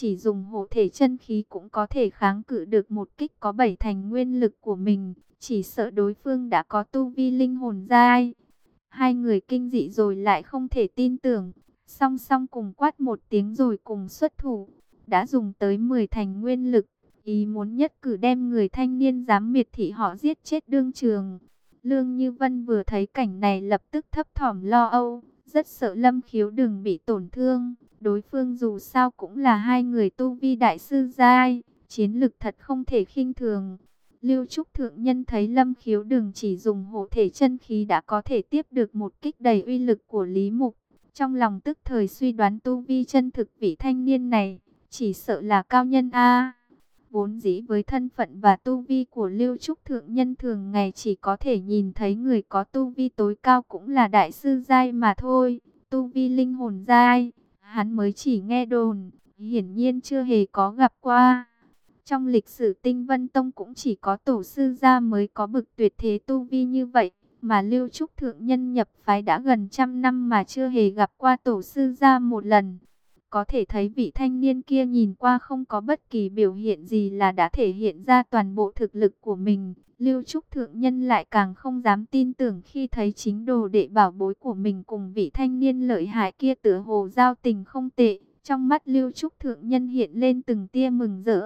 chỉ dùng hộ thể chân khí cũng có thể kháng cự được một kích có bảy thành nguyên lực của mình, chỉ sợ đối phương đã có tu vi linh hồn giai. Hai người kinh dị rồi lại không thể tin tưởng, song song cùng quát một tiếng rồi cùng xuất thủ, đã dùng tới 10 thành nguyên lực, ý muốn nhất cử đem người thanh niên dám miệt thị họ giết chết đương trường. Lương Như Vân vừa thấy cảnh này lập tức thấp thỏm lo âu, rất sợ Lâm Khiếu đừng bị tổn thương. Đối phương dù sao cũng là hai người tu vi đại sư giai, chiến lực thật không thể khinh thường. Lưu Trúc Thượng Nhân thấy Lâm Khiếu đừng chỉ dùng hộ thể chân khí đã có thể tiếp được một kích đầy uy lực của Lý Mục. Trong lòng tức thời suy đoán tu vi chân thực vị thanh niên này, chỉ sợ là cao nhân A. Vốn dĩ với thân phận và tu vi của Lưu Trúc Thượng Nhân thường ngày chỉ có thể nhìn thấy người có tu vi tối cao cũng là đại sư giai mà thôi. Tu vi linh hồn giai, hắn mới chỉ nghe đồn, hiển nhiên chưa hề có gặp qua. Trong lịch sử tinh vân tông cũng chỉ có tổ sư gia mới có bực tuyệt thế tu vi như vậy, mà Lưu Trúc Thượng Nhân nhập phái đã gần trăm năm mà chưa hề gặp qua tổ sư gia một lần. Có thể thấy vị thanh niên kia nhìn qua không có bất kỳ biểu hiện gì là đã thể hiện ra toàn bộ thực lực của mình. Lưu Trúc Thượng Nhân lại càng không dám tin tưởng khi thấy chính đồ đệ bảo bối của mình cùng vị thanh niên lợi hại kia tựa hồ giao tình không tệ. Trong mắt Lưu Trúc Thượng Nhân hiện lên từng tia mừng rỡ.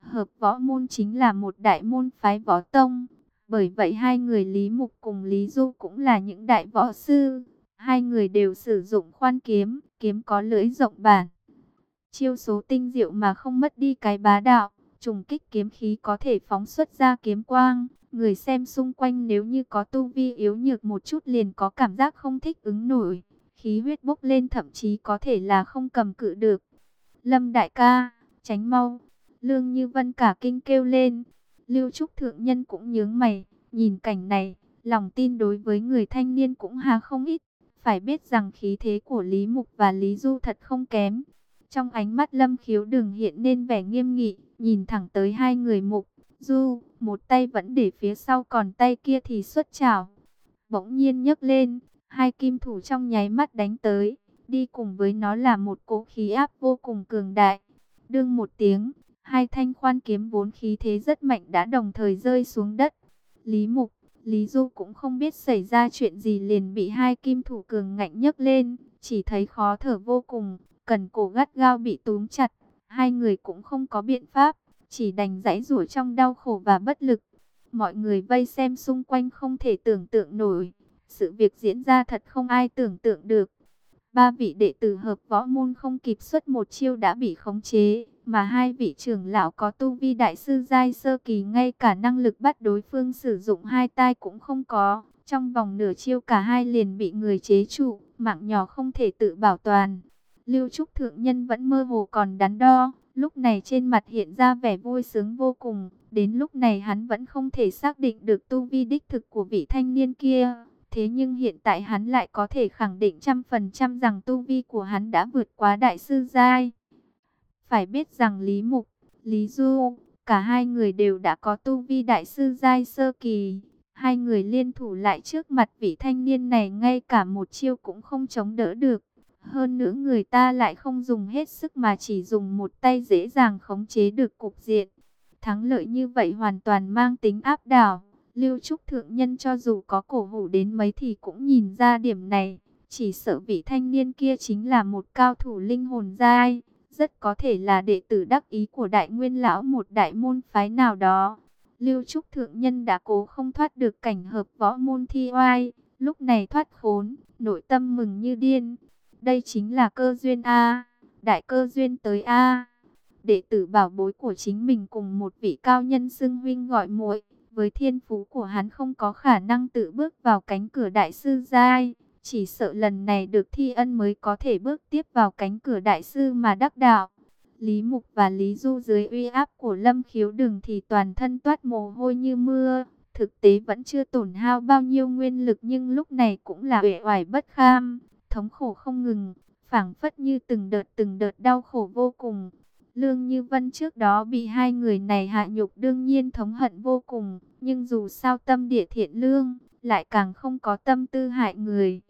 Hợp võ môn chính là một đại môn phái võ tông. Bởi vậy hai người Lý Mục cùng Lý Du cũng là những đại võ sư. Hai người đều sử dụng khoan kiếm, kiếm có lưỡi rộng bản. Chiêu số tinh diệu mà không mất đi cái bá đạo, trùng kích kiếm khí có thể phóng xuất ra kiếm quang. Người xem xung quanh nếu như có tu vi yếu nhược một chút liền có cảm giác không thích ứng nổi. Khí huyết bốc lên thậm chí có thể là không cầm cự được. Lâm đại ca, tránh mau. Lương Như Vân cả kinh kêu lên. Lưu Trúc Thượng Nhân cũng nhướng mày, nhìn cảnh này, lòng tin đối với người thanh niên cũng hà không ít. Phải biết rằng khí thế của Lý Mục và Lý Du thật không kém. Trong ánh mắt Lâm Khiếu đừng hiện nên vẻ nghiêm nghị, nhìn thẳng tới hai người Mục, Du, một tay vẫn để phía sau còn tay kia thì xuất chảo. Bỗng nhiên nhấc lên, hai kim thủ trong nháy mắt đánh tới, đi cùng với nó là một cỗ khí áp vô cùng cường đại. Đương một tiếng, hai thanh khoan kiếm vốn khí thế rất mạnh đã đồng thời rơi xuống đất. Lý Mục, Lý Du cũng không biết xảy ra chuyện gì liền bị hai kim thủ cường ngạnh nhấc lên, chỉ thấy khó thở vô cùng, cần cổ gắt gao bị túm chặt. Hai người cũng không có biện pháp, chỉ đành giãy rủa trong đau khổ và bất lực. Mọi người vây xem xung quanh không thể tưởng tượng nổi, sự việc diễn ra thật không ai tưởng tượng được. Ba vị đệ tử hợp võ môn không kịp xuất một chiêu đã bị khống chế, mà hai vị trưởng lão có tu vi đại sư giai sơ kỳ ngay cả năng lực bắt đối phương sử dụng hai tay cũng không có. Trong vòng nửa chiêu cả hai liền bị người chế trụ, mạng nhỏ không thể tự bảo toàn. Lưu Trúc Thượng Nhân vẫn mơ hồ còn đắn đo, lúc này trên mặt hiện ra vẻ vui sướng vô cùng. Đến lúc này hắn vẫn không thể xác định được tu vi đích thực của vị thanh niên kia. Thế nhưng hiện tại hắn lại có thể khẳng định trăm phần trăm rằng tu vi của hắn đã vượt quá đại sư giai. Phải biết rằng Lý Mục, Lý Du, cả hai người đều đã có tu vi đại sư giai sơ kỳ. Hai người liên thủ lại trước mặt vị thanh niên này ngay cả một chiêu cũng không chống đỡ được. Hơn nữa người ta lại không dùng hết sức mà chỉ dùng một tay dễ dàng khống chế được cục diện. Thắng lợi như vậy hoàn toàn mang tính áp đảo. Lưu Trúc Thượng Nhân cho dù có cổ hủ đến mấy thì cũng nhìn ra điểm này. Chỉ sợ vị thanh niên kia chính là một cao thủ linh hồn giai rất có thể là đệ tử đắc ý của đại nguyên lão một đại môn phái nào đó. Lưu Trúc Thượng Nhân đã cố không thoát được cảnh hợp võ môn thi oai, lúc này thoát khốn, nội tâm mừng như điên. Đây chính là cơ duyên A, đại cơ duyên tới A. Đệ tử bảo bối của chính mình cùng một vị cao nhân xưng huynh gọi muội với thiên phú của hắn không có khả năng tự bước vào cánh cửa đại sư giai. Chỉ sợ lần này được thi ân mới có thể bước tiếp vào cánh cửa đại sư mà đắc đạo. Lý Mục và Lý Du dưới uy áp của Lâm Khiếu Đừng thì toàn thân toát mồ hôi như mưa. Thực tế vẫn chưa tổn hao bao nhiêu nguyên lực nhưng lúc này cũng là uể oải bất kham, thống khổ không ngừng, phảng phất như từng đợt từng đợt đau khổ vô cùng. Lương Như Vân trước đó bị hai người này hạ nhục đương nhiên thống hận vô cùng, nhưng dù sao tâm địa thiện lương, lại càng không có tâm tư hại người.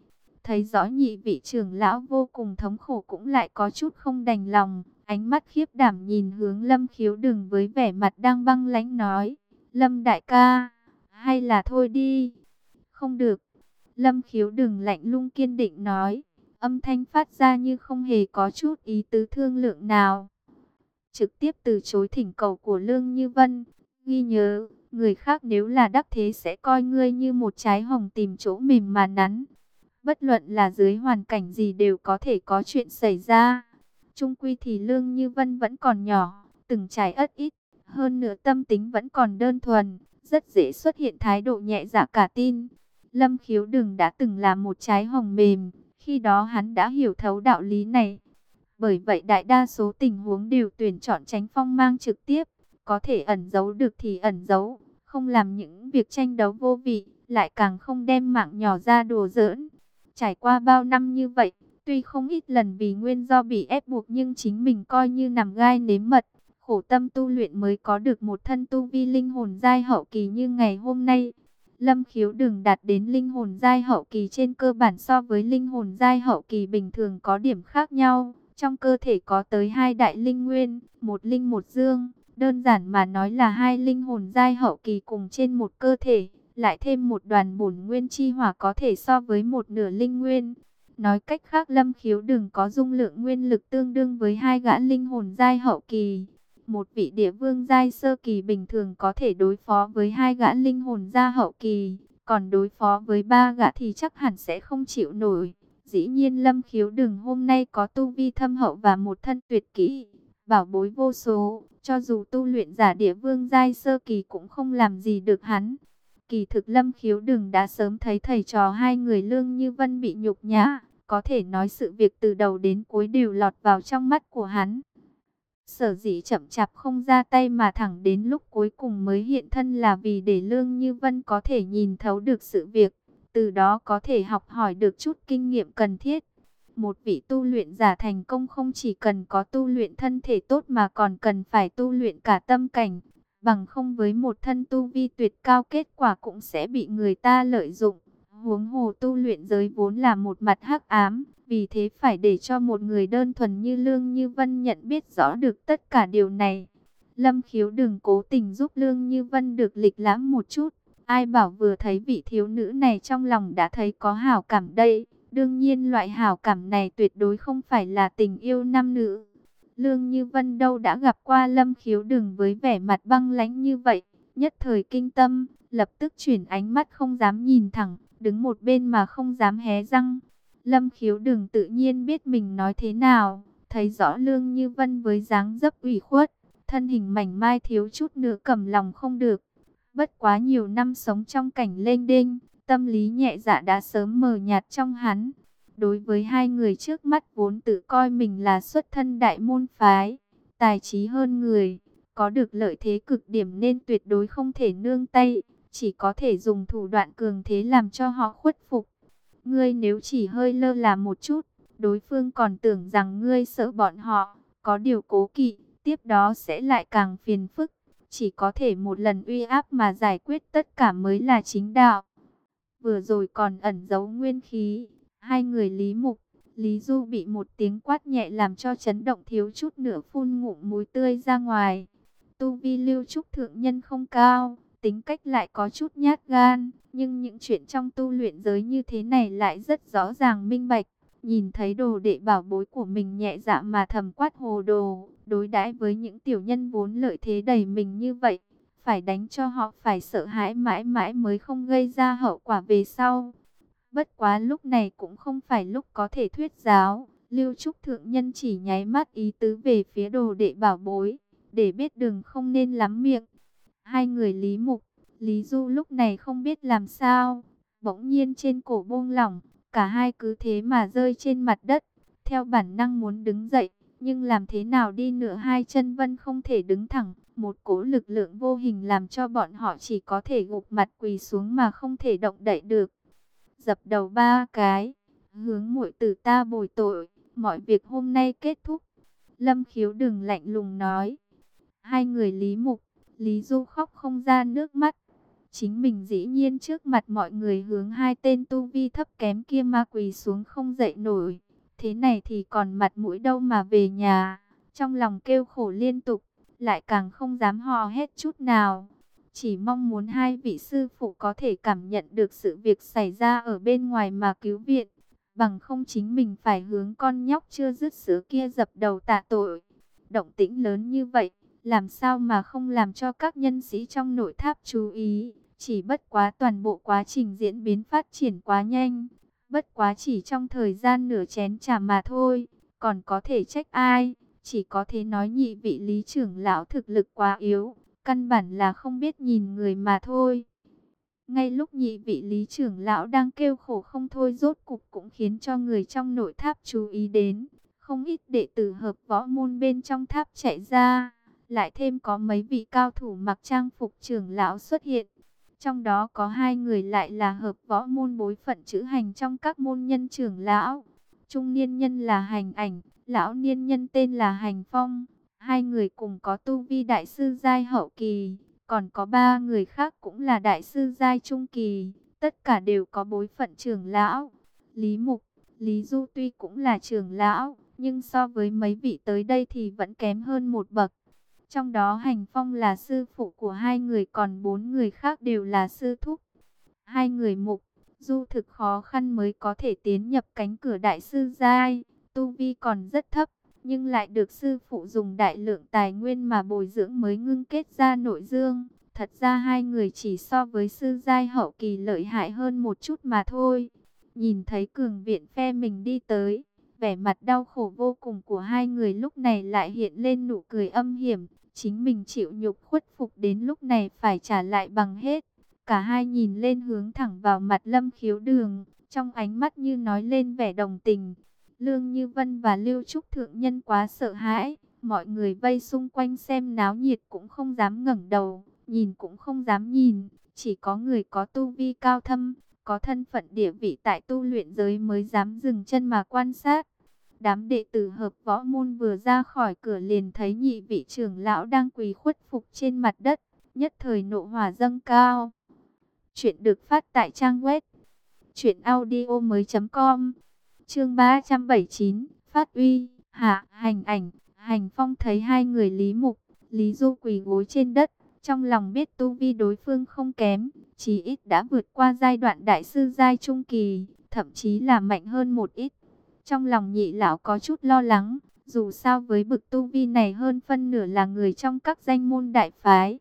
Thấy rõ nhị vị trưởng lão vô cùng thống khổ cũng lại có chút không đành lòng, ánh mắt khiếp đảm nhìn hướng Lâm Khiếu Đừng với vẻ mặt đang băng lãnh nói, Lâm đại ca, hay là thôi đi, không được. Lâm Khiếu Đừng lạnh lung kiên định nói, âm thanh phát ra như không hề có chút ý tứ thương lượng nào. Trực tiếp từ chối thỉnh cầu của Lương Như Vân, ghi nhớ, người khác nếu là đắc thế sẽ coi ngươi như một trái hồng tìm chỗ mềm mà nắn. Bất luận là dưới hoàn cảnh gì đều có thể có chuyện xảy ra. Trung quy thì Lương Như Vân vẫn còn nhỏ, từng trải ất ít, hơn nữa tâm tính vẫn còn đơn thuần, rất dễ xuất hiện thái độ nhẹ dạ cả tin. Lâm khiếu đừng đã từng là một trái hồng mềm, khi đó hắn đã hiểu thấu đạo lý này. Bởi vậy đại đa số tình huống đều tuyển chọn tránh phong mang trực tiếp, có thể ẩn giấu được thì ẩn giấu, không làm những việc tranh đấu vô vị, lại càng không đem mạng nhỏ ra đùa giỡn. Trải qua bao năm như vậy, tuy không ít lần vì nguyên do bị ép buộc nhưng chính mình coi như nằm gai nếm mật, khổ tâm tu luyện mới có được một thân tu vi linh hồn giai hậu kỳ như ngày hôm nay. Lâm khiếu đừng đạt đến linh hồn giai hậu kỳ trên cơ bản so với linh hồn giai hậu kỳ bình thường có điểm khác nhau. Trong cơ thể có tới hai đại linh nguyên, một linh một dương. Đơn giản mà nói là hai linh hồn giai hậu kỳ cùng trên một cơ thể. Lại thêm một đoàn bổn nguyên chi hỏa có thể so với một nửa linh nguyên. Nói cách khác lâm khiếu đừng có dung lượng nguyên lực tương đương với hai gã linh hồn giai hậu kỳ. Một vị địa vương giai sơ kỳ bình thường có thể đối phó với hai gã linh hồn gia hậu kỳ. Còn đối phó với ba gã thì chắc hẳn sẽ không chịu nổi. Dĩ nhiên lâm khiếu đừng hôm nay có tu vi thâm hậu và một thân tuyệt kỹ. Bảo bối vô số, cho dù tu luyện giả địa vương giai sơ kỳ cũng không làm gì được hắn. Kỳ thực lâm khiếu đừng đã sớm thấy thầy trò hai người lương như vân bị nhục nhã. Có thể nói sự việc từ đầu đến cuối đều lọt vào trong mắt của hắn. Sở dĩ chậm chạp không ra tay mà thẳng đến lúc cuối cùng mới hiện thân là vì để Lương Như Vân có thể nhìn thấu được sự việc, từ đó có thể học hỏi được chút kinh nghiệm cần thiết. Một vị tu luyện giả thành công không chỉ cần có tu luyện thân thể tốt mà còn cần phải tu luyện cả tâm cảnh, bằng không với một thân tu vi tuyệt cao kết quả cũng sẽ bị người ta lợi dụng. Huống hồ tu luyện giới vốn là một mặt hắc ám, vì thế phải để cho một người đơn thuần như Lương Như Vân nhận biết rõ được tất cả điều này. Lâm khiếu đừng cố tình giúp Lương Như Vân được lịch lãm một chút. Ai bảo vừa thấy vị thiếu nữ này trong lòng đã thấy có hảo cảm đây. Đương nhiên loại hảo cảm này tuyệt đối không phải là tình yêu nam nữ. Lương Như Vân đâu đã gặp qua Lâm khiếu đừng với vẻ mặt băng lãnh như vậy. Nhất thời kinh tâm, lập tức chuyển ánh mắt không dám nhìn thẳng, đứng một bên mà không dám hé răng. Lâm khiếu đừng tự nhiên biết mình nói thế nào, thấy rõ lương như vân với dáng dấp ủy khuất, thân hình mảnh mai thiếu chút nữa cầm lòng không được. Bất quá nhiều năm sống trong cảnh lênh đênh, tâm lý nhẹ dạ đã sớm mờ nhạt trong hắn. Đối với hai người trước mắt vốn tự coi mình là xuất thân đại môn phái, tài trí hơn người, có được lợi thế cực điểm nên tuyệt đối không thể nương tay, chỉ có thể dùng thủ đoạn cường thế làm cho họ khuất phục. Ngươi nếu chỉ hơi lơ là một chút, đối phương còn tưởng rằng ngươi sợ bọn họ, có điều cố kỵ, tiếp đó sẽ lại càng phiền phức. Chỉ có thể một lần uy áp mà giải quyết tất cả mới là chính đạo. Vừa rồi còn ẩn giấu nguyên khí, hai người Lý Mục, Lý Du bị một tiếng quát nhẹ làm cho chấn động thiếu chút nữa phun ngụm muối tươi ra ngoài. Tu vi lưu trúc thượng nhân không cao, tính cách lại có chút nhát gan, nhưng những chuyện trong tu luyện giới như thế này lại rất rõ ràng minh bạch. Nhìn thấy đồ đệ bảo bối của mình nhẹ dạ mà thầm quát hồ đồ, đối đãi với những tiểu nhân vốn lợi thế đầy mình như vậy, phải đánh cho họ phải sợ hãi mãi mãi mới không gây ra hậu quả về sau. Bất quá lúc này cũng không phải lúc có thể thuyết giáo, Lưu Trúc Thượng Nhân chỉ nháy mắt ý tứ về phía đồ đệ bảo bối, để biết đường không nên lắm miệng. Hai người Lý Mục, Lý Du lúc này không biết làm sao, bỗng nhiên trên cổ buông lỏng, cả hai cứ thế mà rơi trên mặt đất, theo bản năng muốn đứng dậy, nhưng làm thế nào đi nữa hai chân vân không thể đứng thẳng, một cỗ lực lượng vô hình làm cho bọn họ chỉ có thể gục mặt quỳ xuống mà không thể động đậy được. Dập đầu ba cái, hướng muội tử ta bồi tội, mọi việc hôm nay kết thúc. Lâm khiếu đừng lạnh lùng nói. Hai người Lý Mục, Lý Du khóc không ra nước mắt. Chính mình dĩ nhiên trước mặt mọi người hướng hai tên tu vi thấp kém kia ma quỳ xuống không dậy nổi. Thế này thì còn mặt mũi đâu mà về nhà. trong lòng kêu khổ liên tục, lại càng không dám hò hét chút nào. Chỉ mong muốn hai vị sư phụ có thể cảm nhận được sự việc xảy ra ở bên ngoài mà cứu viện, bằng không chính mình phải hướng con nhóc chưa dứt sữa kia dập đầu tạ tội. Động tĩnh lớn như vậy, làm sao mà không làm cho các nhân sĩ trong nội tháp chú ý, chỉ bất quá toàn bộ quá trình diễn biến phát triển quá nhanh, bất quá chỉ trong thời gian nửa chén trà mà thôi, còn có thể trách ai, chỉ có thể nói nhị vị lý trưởng lão thực lực quá yếu, căn bản là không biết nhìn người mà thôi. Ngay lúc nhị vị lý trưởng lão đang kêu khổ không thôi rốt cục cũng khiến cho người trong nội tháp chú ý đến. Không ít đệ tử hợp võ môn bên trong tháp chạy ra, lại thêm có mấy vị cao thủ mặc trang phục trưởng lão xuất hiện. Trong đó có hai người lại là hợp võ môn bối phận chữ hành trong các môn nhân trưởng lão. Trung niên nhân là hành ảnh, lão niên nhân tên là hành phong. Hai người cùng có tu vi đại sư giai hậu kỳ, còn có ba người khác cũng là đại sư giai trung kỳ, tất cả đều có bối phận trưởng lão. Lý Mục, Lý Du tuy cũng là trưởng lão, nhưng so với mấy vị tới đây thì vẫn kém hơn một bậc. Trong đó Hành Phong là sư phụ của hai người còn bốn người khác đều là sư thúc. Hai người mục, du thực khó khăn mới có thể tiến nhập cánh cửa đại sư giai, tu vi còn rất thấp, nhưng lại được sư phụ dùng đại lượng tài nguyên mà bồi dưỡng mới ngưng kết ra nội dương. Thật ra hai người chỉ so với sư giai hậu kỳ lợi hại hơn một chút mà thôi. Nhìn thấy cường viện phe mình đi tới, vẻ mặt đau khổ vô cùng của hai người lúc này lại hiện lên nụ cười âm hiểm. Chính mình chịu nhục khuất phục đến lúc này phải trả lại bằng hết. Cả hai nhìn lên hướng thẳng vào mặt lâm khiếu đường, trong ánh mắt như nói lên vẻ đồng tình. Lương Như Vân và Lưu Trúc Thượng Nhân quá sợ hãi, mọi người vây xung quanh xem náo nhiệt cũng không dám ngẩng đầu, nhìn cũng không dám nhìn, chỉ có người có tu vi cao thâm, có thân phận địa vị tại tu luyện giới mới dám dừng chân mà quan sát. Đám đệ tử hợp võ môn vừa ra khỏi cửa liền thấy nhị vị trưởng lão đang quỳ khuất phục trên mặt đất, nhất thời nộ hỏa dâng cao. Chuyện được phát tại trang web chuyện audio mới.com Chương 379, Phát uy, hạ, hành ảnh, hành phong thấy hai người Lý Mục, Lý Du quỳ gối trên đất, trong lòng biết tu vi đối phương không kém, chí ít đã vượt qua giai đoạn đại sư giai trung kỳ, thậm chí là mạnh hơn một ít. Trong lòng nhị lão có chút lo lắng, dù sao với bực tu vi này hơn phân nửa là người trong các danh môn đại phái.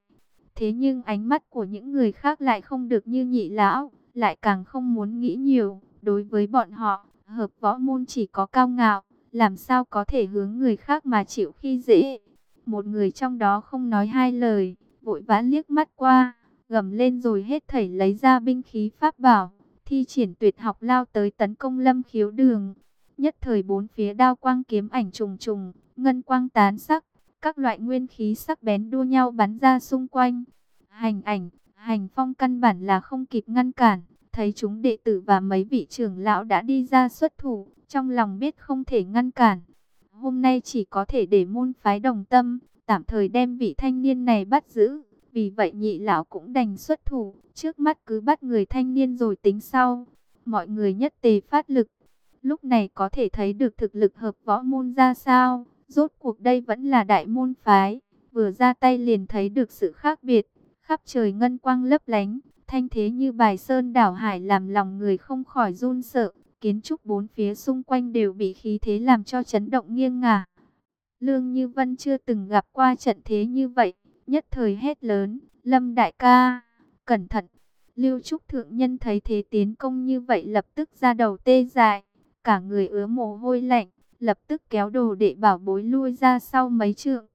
Thế nhưng ánh mắt của những người khác lại không được như nhị lão, lại càng không muốn nghĩ nhiều. Đối với bọn họ, hợp võ môn chỉ có cao ngạo, làm sao có thể hướng người khác mà chịu khi dễ. Một người trong đó không nói hai lời, vội vã liếc mắt qua, gầm lên rồi hết thảy lấy ra binh khí pháp bảo, thi triển tuyệt học lao tới tấn công lâm khiếu đường. Nhất thời bốn phía đao quang kiếm ảnh trùng trùng, ngân quang tán sắc, các loại nguyên khí sắc bén đua nhau bắn ra xung quanh. Hành ảnh, hành phong căn bản là không kịp ngăn cản, thấy chúng đệ tử và mấy vị trưởng lão đã đi ra xuất thủ, trong lòng biết không thể ngăn cản. Hôm nay chỉ có thể để môn phái đồng tâm, tạm thời đem vị thanh niên này bắt giữ. Vì vậy nhị lão cũng đành xuất thủ, trước mắt cứ bắt người thanh niên rồi tính sau. Mọi người nhất tề phát lực. Lúc này có thể thấy được thực lực hợp võ môn ra sao. Rốt cuộc đây vẫn là đại môn phái. Vừa ra tay liền thấy được sự khác biệt. Khắp trời ngân quang lấp lánh, thanh thế như bài sơn đảo hải làm lòng người không khỏi run sợ. Kiến trúc bốn phía xung quanh đều bị khí thế làm cho chấn động nghiêng ngả. Lương Như Vân chưa từng gặp qua trận thế như vậy, nhất thời hét lớn, Lâm đại ca, cẩn thận. Lưu Trúc Thượng Nhân thấy thế tiến công như vậy lập tức ra đầu tê dại, cả người ứa mồ hôi lạnh, lập tức kéo đồ để bảo bối lui ra sau mấy trượng.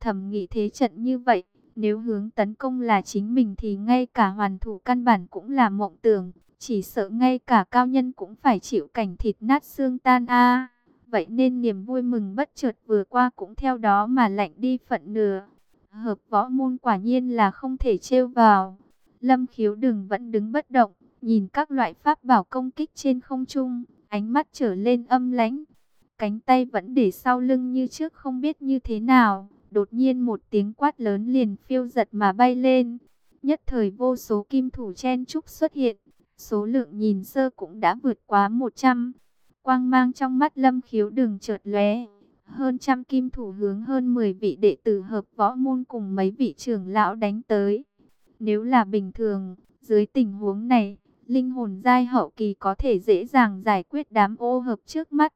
Thầm nghĩ thế trận như vậy, nếu hướng tấn công là chính mình thì ngay cả hoàn thủ căn bản cũng là mộng tưởng, chỉ sợ ngay cả cao nhân cũng phải chịu cảnh thịt nát xương tan a. Vậy nên niềm vui mừng bất chợt vừa qua cũng theo đó mà lạnh đi phận nửa. Hợp võ môn quả nhiên là không thể trêu vào. Lâm khiếu đừng vẫn đứng bất động, nhìn các loại pháp bảo công kích trên không trung, ánh mắt trở lên âm lãnh. Cánh tay vẫn để sau lưng như trước không biết như thế nào. Đột nhiên một tiếng quát lớn liền phiêu giật mà bay lên. Nhất thời vô số kim thủ chen trúc xuất hiện. Số lượng nhìn sơ cũng đã vượt quá 100. Quang mang trong mắt lâm khiếu đừng chợt lóe. hơn trăm kim thủ hướng hơn 10 vị đệ tử hợp võ môn cùng mấy vị trưởng lão đánh tới. Nếu là bình thường, dưới tình huống này, linh hồn giai hậu kỳ có thể dễ dàng giải quyết đám ô hợp trước mắt.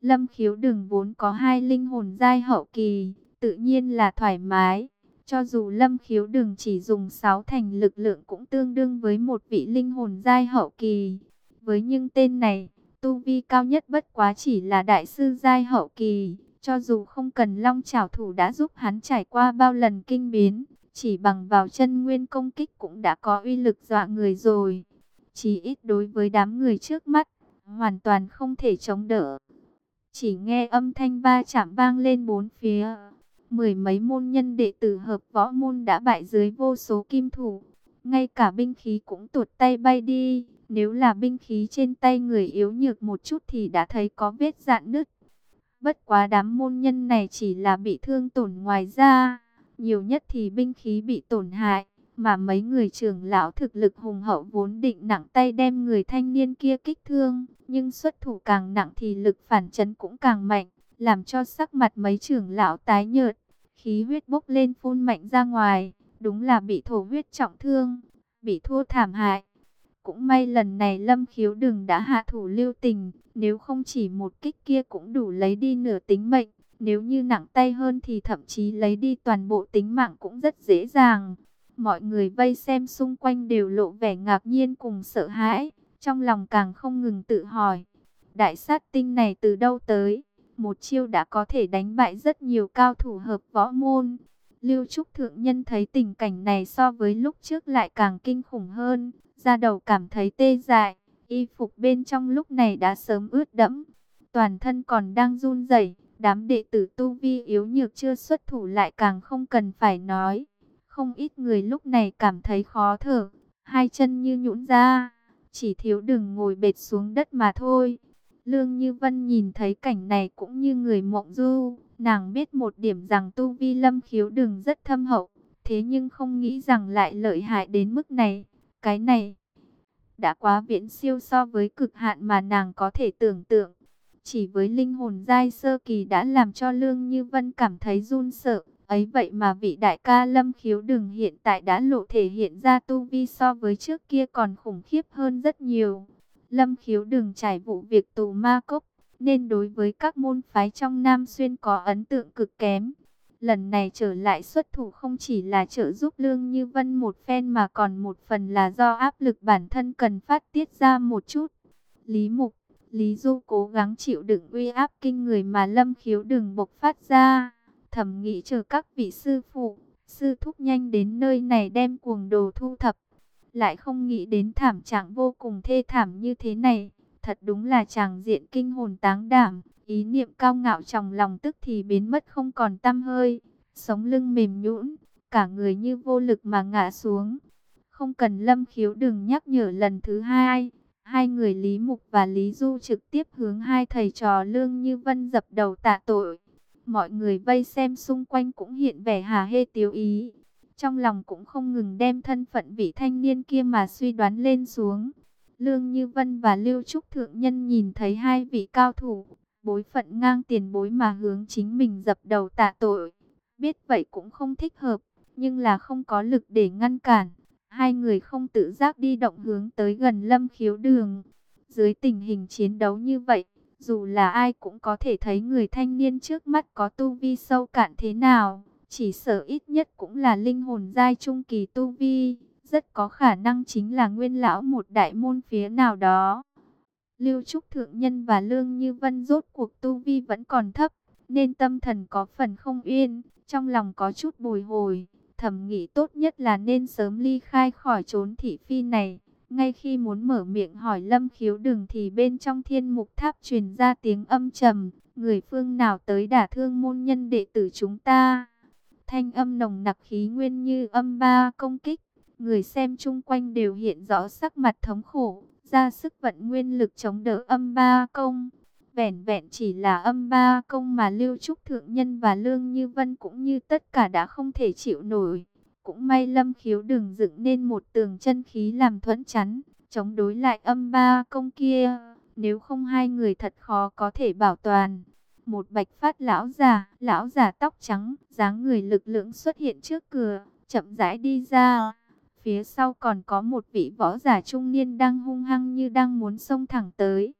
Lâm khiếu đừng vốn có hai linh hồn giai hậu kỳ, tự nhiên là thoải mái. Cho dù lâm khiếu đừng chỉ dùng 6 thành lực lượng cũng tương đương với một vị linh hồn giai hậu kỳ. Với những tên này, tu vi cao nhất bất quá chỉ là đại sư giai hậu kỳ. Cho dù không cần long trảo thủ đã giúp hắn trải qua bao lần kinh biến, chỉ bằng vào chân nguyên công kích cũng đã có uy lực dọa người rồi. Chỉ ít đối với đám người trước mắt, hoàn toàn không thể chống đỡ. Chỉ nghe âm thanh ba chạm vang lên bốn phía. Mười mấy môn nhân đệ tử hợp võ môn đã bại dưới vô số kim thủ. Ngay cả binh khí cũng tuột tay bay đi. Nếu là binh khí trên tay người yếu nhược một chút thì đã thấy có vết dạn nứt. Bất quá đám môn nhân này chỉ là bị thương tổn ngoài ra. Nhiều nhất thì binh khí bị tổn hại. Mà mấy người trưởng lão thực lực hùng hậu vốn định nặng tay đem người thanh niên kia kích thương. Nhưng xuất thủ càng nặng thì lực phản chấn cũng càng mạnh. Làm cho sắc mặt mấy trưởng lão tái nhợt. Khí huyết bốc lên phun mạnh ra ngoài. Đúng là bị thổ huyết trọng thương. Bị thua thảm hại. Cũng may lần này Lâm Khiếu Đừng đã hạ thủ lưu tình, nếu không chỉ một kích kia cũng đủ lấy đi nửa tính mệnh, nếu như nặng tay hơn thì thậm chí lấy đi toàn bộ tính mạng cũng rất dễ dàng. Mọi người vây xem xung quanh đều lộ vẻ ngạc nhiên cùng sợ hãi, trong lòng càng không ngừng tự hỏi. Đại sát tinh này từ đâu tới? Một chiêu đã có thể đánh bại rất nhiều cao thủ hợp võ môn. Lưu Trúc Thượng Nhân thấy tình cảnh này so với lúc trước lại càng kinh khủng hơn, ra đầu cảm thấy tê dại, y phục bên trong lúc này đã sớm ướt đẫm, toàn thân còn đang run rẩy. Đám đệ tử tu vi yếu nhược chưa xuất thủ lại càng không cần phải nói. Không ít người lúc này cảm thấy khó thở, hai chân như nhũn ra, chỉ thiếu đừng ngồi bệt xuống đất mà thôi. Lương Như Vân nhìn thấy cảnh này cũng như người mộng du, nàng biết một điểm rằng tu vi lâm khiếu Đường rất thâm hậu, thế nhưng không nghĩ rằng lại lợi hại đến mức này. Cái này đã quá viễn siêu so với cực hạn mà nàng có thể tưởng tượng. Chỉ với linh hồn giai sơ kỳ đã làm cho Lương Như Vân cảm thấy run sợ. Ấy vậy mà vị đại ca lâm khiếu đừng hiện tại đã lộ thể hiện ra tu vi so với trước kia còn khủng khiếp hơn rất nhiều. Lâm khiếu đừng trải vụ việc tù ma cốc, nên đối với các môn phái trong Nam Xuyên có ấn tượng cực kém. Lần này trở lại xuất thủ không chỉ là trợ giúp Lương Như Vân một phen mà còn một phần là do áp lực bản thân cần phát tiết ra một chút. Lý Mục, Lý Du cố gắng chịu đựng uy áp kinh người mà Lâm Khiếu đừng bộc phát ra. Thầm nghĩ chờ các vị sư phụ, sư thúc nhanh đến nơi này đem cuồng đồ thu thập. Lại không nghĩ đến thảm trạng vô cùng thê thảm như thế này. Thật đúng là chàng diện kinh hồn táng đảm. Ý niệm cao ngạo trong lòng tức thì biến mất không còn tăm hơi. Sống lưng mềm nhũn, cả người như vô lực mà ngã xuống. Không cần lâm khiếu đừng nhắc nhở lần thứ hai. Hai người Lý Mục và Lý Du trực tiếp hướng hai thầy trò Lương Như Vân dập đầu tạ tội. Mọi người vây xem xung quanh cũng hiện vẻ hà hê tiếu ý. Trong lòng cũng không ngừng đem thân phận vị thanh niên kia mà suy đoán lên xuống. Lương Như Vân và Lưu Trúc Thượng Nhân nhìn thấy hai vị cao thủ, bối phận ngang tiền bối mà hướng chính mình dập đầu tạ tội. Biết vậy cũng không thích hợp, nhưng là không có lực để ngăn cản. Hai người không tự giác đi động hướng tới gần lâm khiếu đường. Dưới tình hình chiến đấu như vậy, dù là ai cũng có thể thấy người thanh niên trước mắt có tu vi sâu cạn thế nào. Chỉ sợ ít nhất cũng là linh hồn giai trung kỳ tu vi. Rất có khả năng chính là nguyên lão một đại môn phía nào đó. Lưu Trúc Thượng Nhân và Lương Như Vân rốt cuộc tu vi vẫn còn thấp. Nên tâm thần có phần không yên. Trong lòng có chút bồi hồi. Thầm nghĩ tốt nhất là nên sớm ly khai khỏi trốn thị phi này. Ngay khi muốn mở miệng hỏi Lâm Khiếu Đừng thì bên trong thiên mục tháp truyền ra tiếng âm trầm, người phương nào tới đả thương môn nhân đệ tử chúng ta. Thanh âm nồng nặc khí nguyên như âm ba công kích, người xem chung quanh đều hiện rõ sắc mặt thống khổ, ra sức vận nguyên lực chống đỡ âm ba công. Vẻn vẹn chỉ là âm ba công mà Lưu Trúc Thượng Nhân và Lương Như Vân cũng như tất cả đã không thể chịu nổi. Cũng may lâm khiếu đừng dựng nên một tường chân khí làm thuẫn chắn, chống đối lại âm ba công kia. Nếu không hai người thật khó có thể bảo toàn. Một bạch phát lão già, lão già tóc trắng, dáng người lực lưỡng xuất hiện trước cửa, chậm rãi đi ra. Phía sau còn có một vị võ giả trung niên đang hung hăng như đang muốn xông thẳng tới.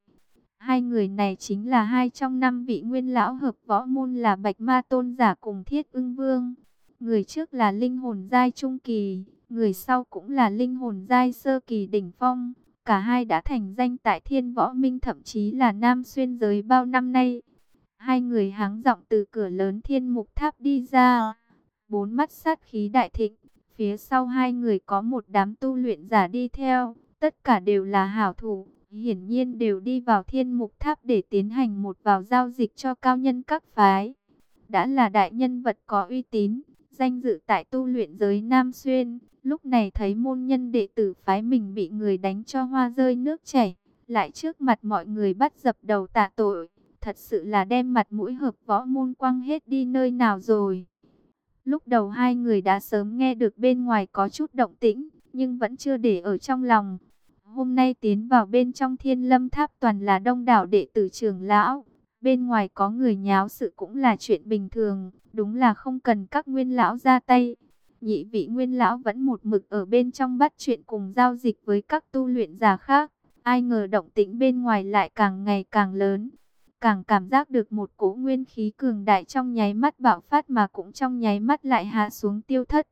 Hai người này chính là hai trong năm vị nguyên lão hợp võ môn là Bạch Ma Tôn giả cùng Thiết Ưng Vương. Người trước là linh hồn giai trung kỳ, người sau cũng là linh hồn giai sơ kỳ đỉnh phong. Cả hai đã thành danh tại thiên võ minh thậm chí là nam xuyên giới bao năm nay. Hai người háng giọng từ cửa lớn thiên mục tháp đi ra. Bốn mắt sát khí đại thịnh. Phía sau hai người có một đám tu luyện giả đi theo. Tất cả đều là hảo thủ. Hiển nhiên đều đi vào thiên mục tháp để tiến hành một vào giao dịch cho cao nhân các phái. Đã là đại nhân vật có uy tín, danh dự tại tu luyện giới Nam Xuyên. Lúc này thấy môn nhân đệ tử phái mình bị người đánh cho hoa rơi nước chảy. Lại trước mặt mọi người bắt dập đầu tạ tội. Thật sự là đem mặt mũi hợp võ môn quăng hết đi nơi nào rồi. Lúc đầu hai người đã sớm nghe được bên ngoài có chút động tĩnh, nhưng vẫn chưa để ở trong lòng. Hôm nay tiến vào bên trong thiên lâm tháp toàn là đông đảo đệ tử trường lão. Bên ngoài có người nháo sự cũng là chuyện bình thường, đúng là không cần các nguyên lão ra tay. Nhị vị nguyên lão vẫn một mực ở bên trong bắt chuyện cùng giao dịch với các tu luyện giả khác. Ai ngờ động tĩnh bên ngoài lại càng ngày càng lớn. Càng cảm giác được một cỗ nguyên khí cường đại trong nháy mắt bạo phát mà cũng trong nháy mắt lại hạ xuống tiêu thất.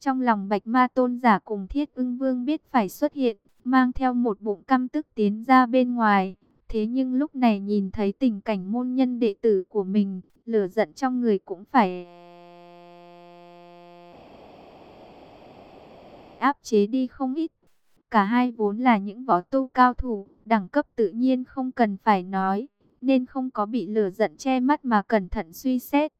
Trong lòng bạch ma tôn giả cùng thiết ưng vương biết phải xuất hiện, mang theo một bụng căm tức tiến ra bên ngoài. Thế nhưng lúc này nhìn thấy tình cảnh môn nhân đệ tử của mình, lửa giận trong người cũng phải áp chế đi không ít. Cả hai vốn là những võ tu cao thủ, đẳng cấp tự nhiên không cần phải nói, nên không có bị lửa giận che mắt mà cẩn thận suy xét.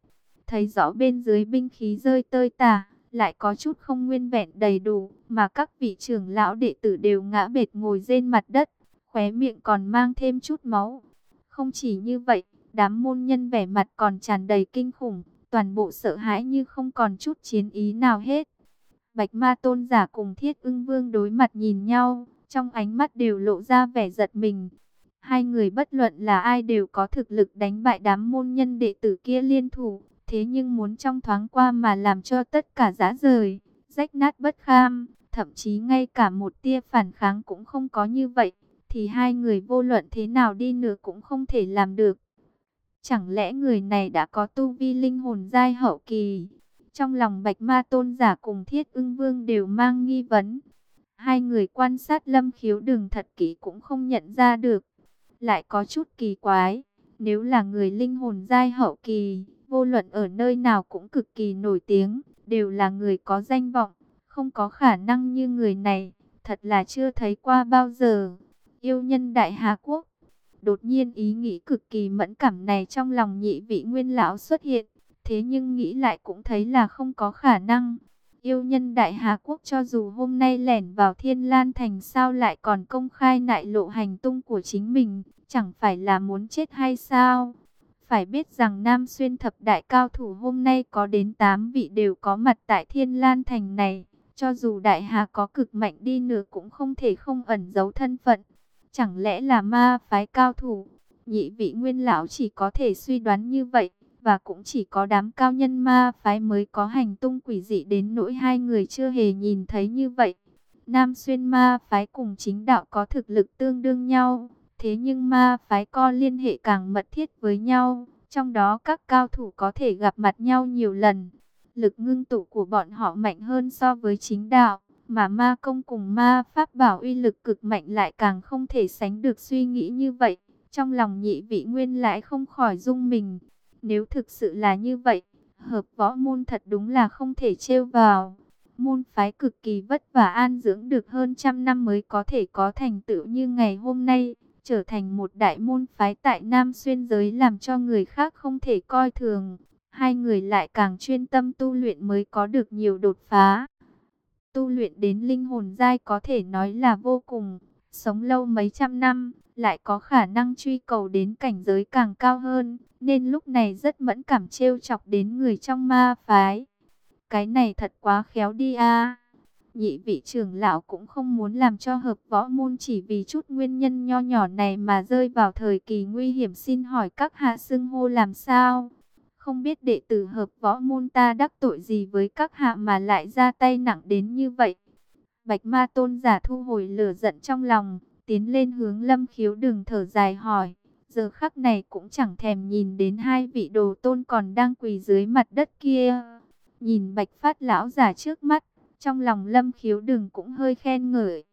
Thấy rõ bên dưới binh khí rơi tơi tả, lại có chút không nguyên vẹn đầy đủ, mà các vị trưởng lão đệ tử đều ngã bệt ngồi trên mặt đất, khóe miệng còn mang thêm chút máu. Không chỉ như vậy, đám môn nhân vẻ mặt còn tràn đầy kinh khủng, toàn bộ sợ hãi như không còn chút chiến ý nào hết. Bạch ma tôn giả cùng thiết ưng vương đối mặt nhìn nhau, trong ánh mắt đều lộ ra vẻ giật mình. Hai người bất luận là ai đều có thực lực đánh bại đám môn nhân đệ tử kia liên thủ, thế nhưng muốn trong thoáng qua mà làm cho tất cả giã rời, rách nát bất kham, thậm chí ngay cả một tia phản kháng cũng không có như vậy, thì hai người vô luận thế nào đi nữa cũng không thể làm được. Chẳng lẽ người này đã có tu vi linh hồn giai hậu kỳ? Trong lòng Bạch Ma Tôn giả cùng Thiết Ưng Vương đều mang nghi vấn. Hai người quan sát Lâm Khiếu đường thật kỹ cũng không nhận ra được. Lại có chút kỳ quái, nếu là người linh hồn giai hậu kỳ, vô luận ở nơi nào cũng cực kỳ nổi tiếng, đều là người có danh vọng, không có khả năng như người này, thật là chưa thấy qua bao giờ. Yêu nhân Đại Hà Quốc, đột nhiên ý nghĩ cực kỳ mẫn cảm này trong lòng nhị vị nguyên lão xuất hiện, thế nhưng nghĩ lại cũng thấy là không có khả năng. Yêu nhân Đại Hà Quốc cho dù hôm nay lẻn vào Thiên Lan Thành sao lại còn công khai nại lộ hành tung của chính mình, chẳng phải là muốn chết hay sao? Phải biết rằng Nam Xuyên thập đại cao thủ hôm nay có đến 8 vị đều có mặt tại Thiên Lan Thành này. Cho dù Đại Hà có cực mạnh đi nữa cũng không thể không ẩn giấu thân phận. Chẳng lẽ là ma phái cao thủ? Nhị vị nguyên lão chỉ có thể suy đoán như vậy. Và cũng chỉ có đám cao nhân ma phái mới có hành tung quỷ dị đến nỗi hai người chưa hề nhìn thấy như vậy. Nam Xuyên ma phái cùng chính đạo có thực lực tương đương nhau. Thế nhưng ma phái co liên hệ càng mật thiết với nhau, trong đó các cao thủ có thể gặp mặt nhau nhiều lần. Lực ngưng tụ của bọn họ mạnh hơn so với chính đạo, mà ma công cùng ma pháp bảo uy lực cực mạnh lại càng không thể sánh được suy nghĩ như vậy. Trong lòng nhị vị nguyên lại không khỏi dung mình. Nếu thực sự là như vậy, hợp võ môn thật đúng là không thể trêu vào. Môn phái cực kỳ vất vả an dưỡng được hơn trăm năm mới có thể có thành tựu như ngày hôm nay trở thành một đại môn phái tại Nam Xuyên giới làm cho người khác không thể coi thường. Hai người lại càng chuyên tâm tu luyện mới có được nhiều đột phá. Tu luyện đến linh hồn giai có thể nói là vô cùng, sống lâu mấy trăm năm, lại có khả năng truy cầu đến cảnh giới càng cao hơn, nên lúc này rất mẫn cảm trêu chọc đến người trong ma phái. Cái này thật quá khéo đi a. nhị vị trưởng lão cũng không muốn làm cho hợp võ môn chỉ vì chút nguyên nhân nho nhỏ này mà rơi vào thời kỳ nguy hiểm xin hỏi các hạ xưng hô làm sao. Không biết đệ tử hợp võ môn ta đắc tội gì với các hạ mà lại ra tay nặng đến như vậy. Bạch ma tôn giả thu hồi lửa giận trong lòng, tiến lên hướng lâm khiếu đường thở dài hỏi. Giờ khắc này cũng chẳng thèm nhìn đến hai vị đồ tôn còn đang quỳ dưới mặt đất kia. Nhìn bạch phát lão giả trước mắt, trong lòng lâm khiếu đường cũng hơi khen ngợi.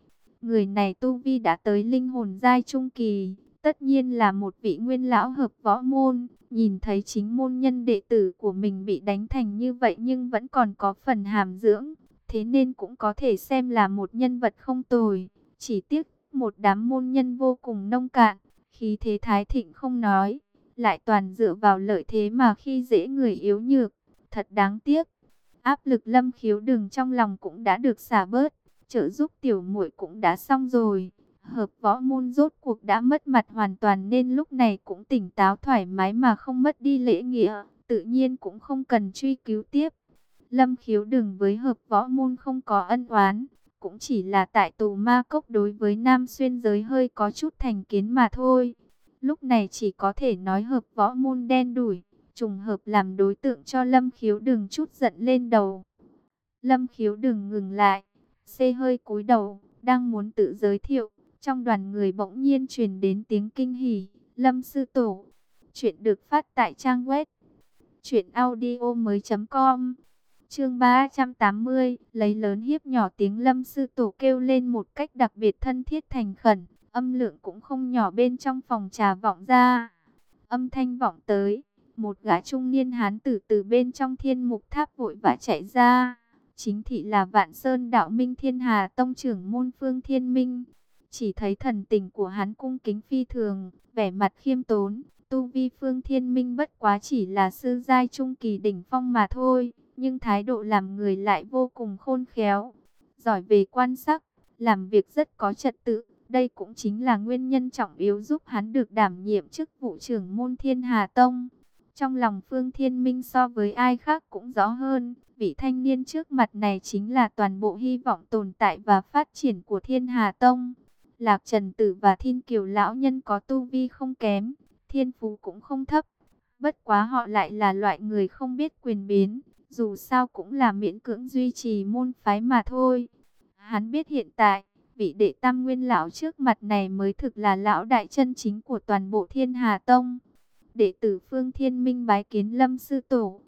Người này tu vi đã tới linh hồn giai trung kỳ, tất nhiên là một vị nguyên lão hợp võ môn. Nhìn thấy chính môn nhân đệ tử của mình bị đánh thành như vậy nhưng vẫn còn có phần hàm dưỡng. Thế nên cũng có thể xem là một nhân vật không tồi. Chỉ tiếc một đám môn nhân vô cùng nông cạn, khí thế thái thịnh không nói. Lại toàn dựa vào lợi thế mà khi dễ người yếu nhược. Thật đáng tiếc. Áp lực lâm khiếu đường trong lòng cũng đã được xả bớt. Trợ giúp tiểu muội cũng đã xong rồi. Hợp võ môn rốt cuộc đã mất mặt hoàn toàn nên lúc này cũng tỉnh táo thoải mái mà không mất đi lễ nghĩa. Tự nhiên cũng không cần truy cứu tiếp. Lâm khiếu đường với hợp võ môn không có ân oán. Cũng chỉ là tại tù ma cốc đối với nam xuyên giới hơi có chút thành kiến mà thôi. Lúc này chỉ có thể nói hợp võ môn đen đủi trùng hợp làm đối tượng cho Lâm Khiếu đừng chút giận lên đầu. Lâm Khiếu đừng ngừng lại, xê hơi cúi đầu, đang muốn tự giới thiệu, trong đoàn người bỗng nhiên truyền đến tiếng kinh hỉ, Lâm Sư Tổ. Chuyện được phát tại trang web truyện audio mới com Chương 380, lấy lớn hiếp nhỏ tiếng Lâm Sư Tổ kêu lên một cách đặc biệt thân thiết thành khẩn, âm lượng cũng không nhỏ bên trong phòng trà vọng ra. Âm thanh vọng tới, một gã trung niên hán tử từ bên trong thiên mục tháp vội vã chạy ra. Chính thị là Vạn Sơn Đạo Minh Thiên Hà Tông trưởng môn Phương Thiên Minh. Chỉ thấy thần tình của hắn cung kính phi thường, vẻ mặt khiêm tốn. Tu vi Phương Thiên Minh bất quá chỉ là sư giai trung kỳ đỉnh phong mà thôi. Nhưng thái độ làm người lại vô cùng khôn khéo. Giỏi về quan sát, làm việc rất có trật tự. Đây cũng chính là nguyên nhân trọng yếu giúp hắn được đảm nhiệm chức vụ trưởng môn Thiên Hà Tông. Trong lòng Phương Thiên Minh so với ai khác cũng rõ hơn, vị thanh niên trước mặt này chính là toàn bộ hy vọng tồn tại và phát triển của Thiên Hà Tông. Lạc Trần Tử và Thiên Kiều Lão Nhân có tu vi không kém, thiên phú cũng không thấp. Bất quá họ lại là loại người không biết quyền biến, dù sao cũng là miễn cưỡng duy trì môn phái mà thôi. Hắn biết hiện tại, vị đệ tam nguyên lão trước mặt này mới thực là lão đại chân chính của toàn bộ Thiên Hà Tông đệ tử Phương Thiên Minh bái kiến Lâm sư tổ.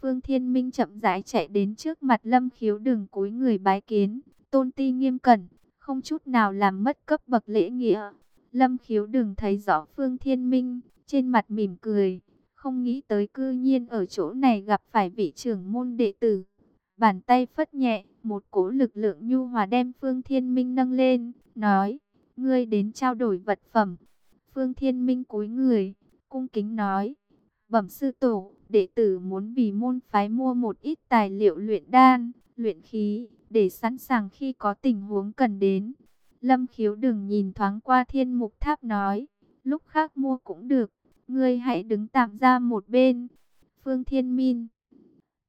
Phương Thiên Minh chậm rãi chạy đến trước mặt Lâm Khiếu Đường cúi người bái kiến, tôn ti nghiêm cẩn, không chút nào làm mất cấp bậc lễ nghĩa. Lâm Khiếu Đường thấy rõ Phương Thiên Minh, trên mặt mỉm cười, không nghĩ tới cư nhiên ở chỗ này gặp phải vị trưởng môn đệ tử. Bàn tay phất nhẹ, một cỗ lực lượng nhu hòa đem Phương Thiên Minh nâng lên, nói, ngươi đến trao đổi vật phẩm. Phương Thiên Minh cúi người, cung kính nói, bẩm sư tổ, đệ tử muốn vì môn phái mua một ít tài liệu luyện đan, luyện khí, để sẵn sàng khi có tình huống cần đến. Lâm khiếu đừng nhìn thoáng qua thiên mục tháp nói, lúc khác mua cũng được, ngươi hãy đứng tạm ra một bên. Phương Thiên Minh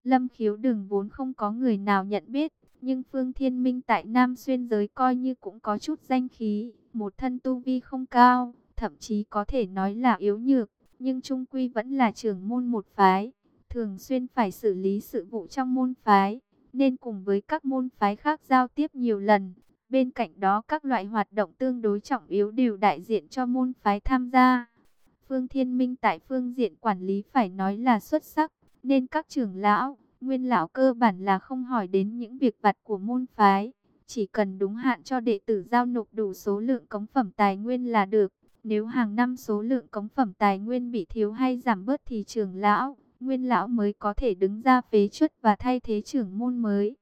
Lâm khiếu đừng vốn không có người nào nhận biết, nhưng Phương Thiên Minh tại Nam Xuyên giới coi như cũng có chút danh khí, một thân tu vi không cao, thậm chí có thể nói là yếu nhược, nhưng trung quy vẫn là trưởng môn một phái, thường xuyên phải xử lý sự vụ trong môn phái, nên cùng với các môn phái khác giao tiếp nhiều lần. Bên cạnh đó các loại hoạt động tương đối trọng yếu đều đại diện cho môn phái tham gia. Phương Thiên Minh tại phương diện quản lý phải nói là xuất sắc, nên các trưởng lão, nguyên lão cơ bản là không hỏi đến những việc vặt của môn phái. Chỉ cần đúng hạn cho đệ tử giao nộp đủ số lượng cống phẩm tài nguyên là được. Nếu hàng năm số lượng cống phẩm tài nguyên bị thiếu hay giảm bớt thì trưởng lão, nguyên lão mới có thể đứng ra phế chuất và thay thế trưởng môn mới.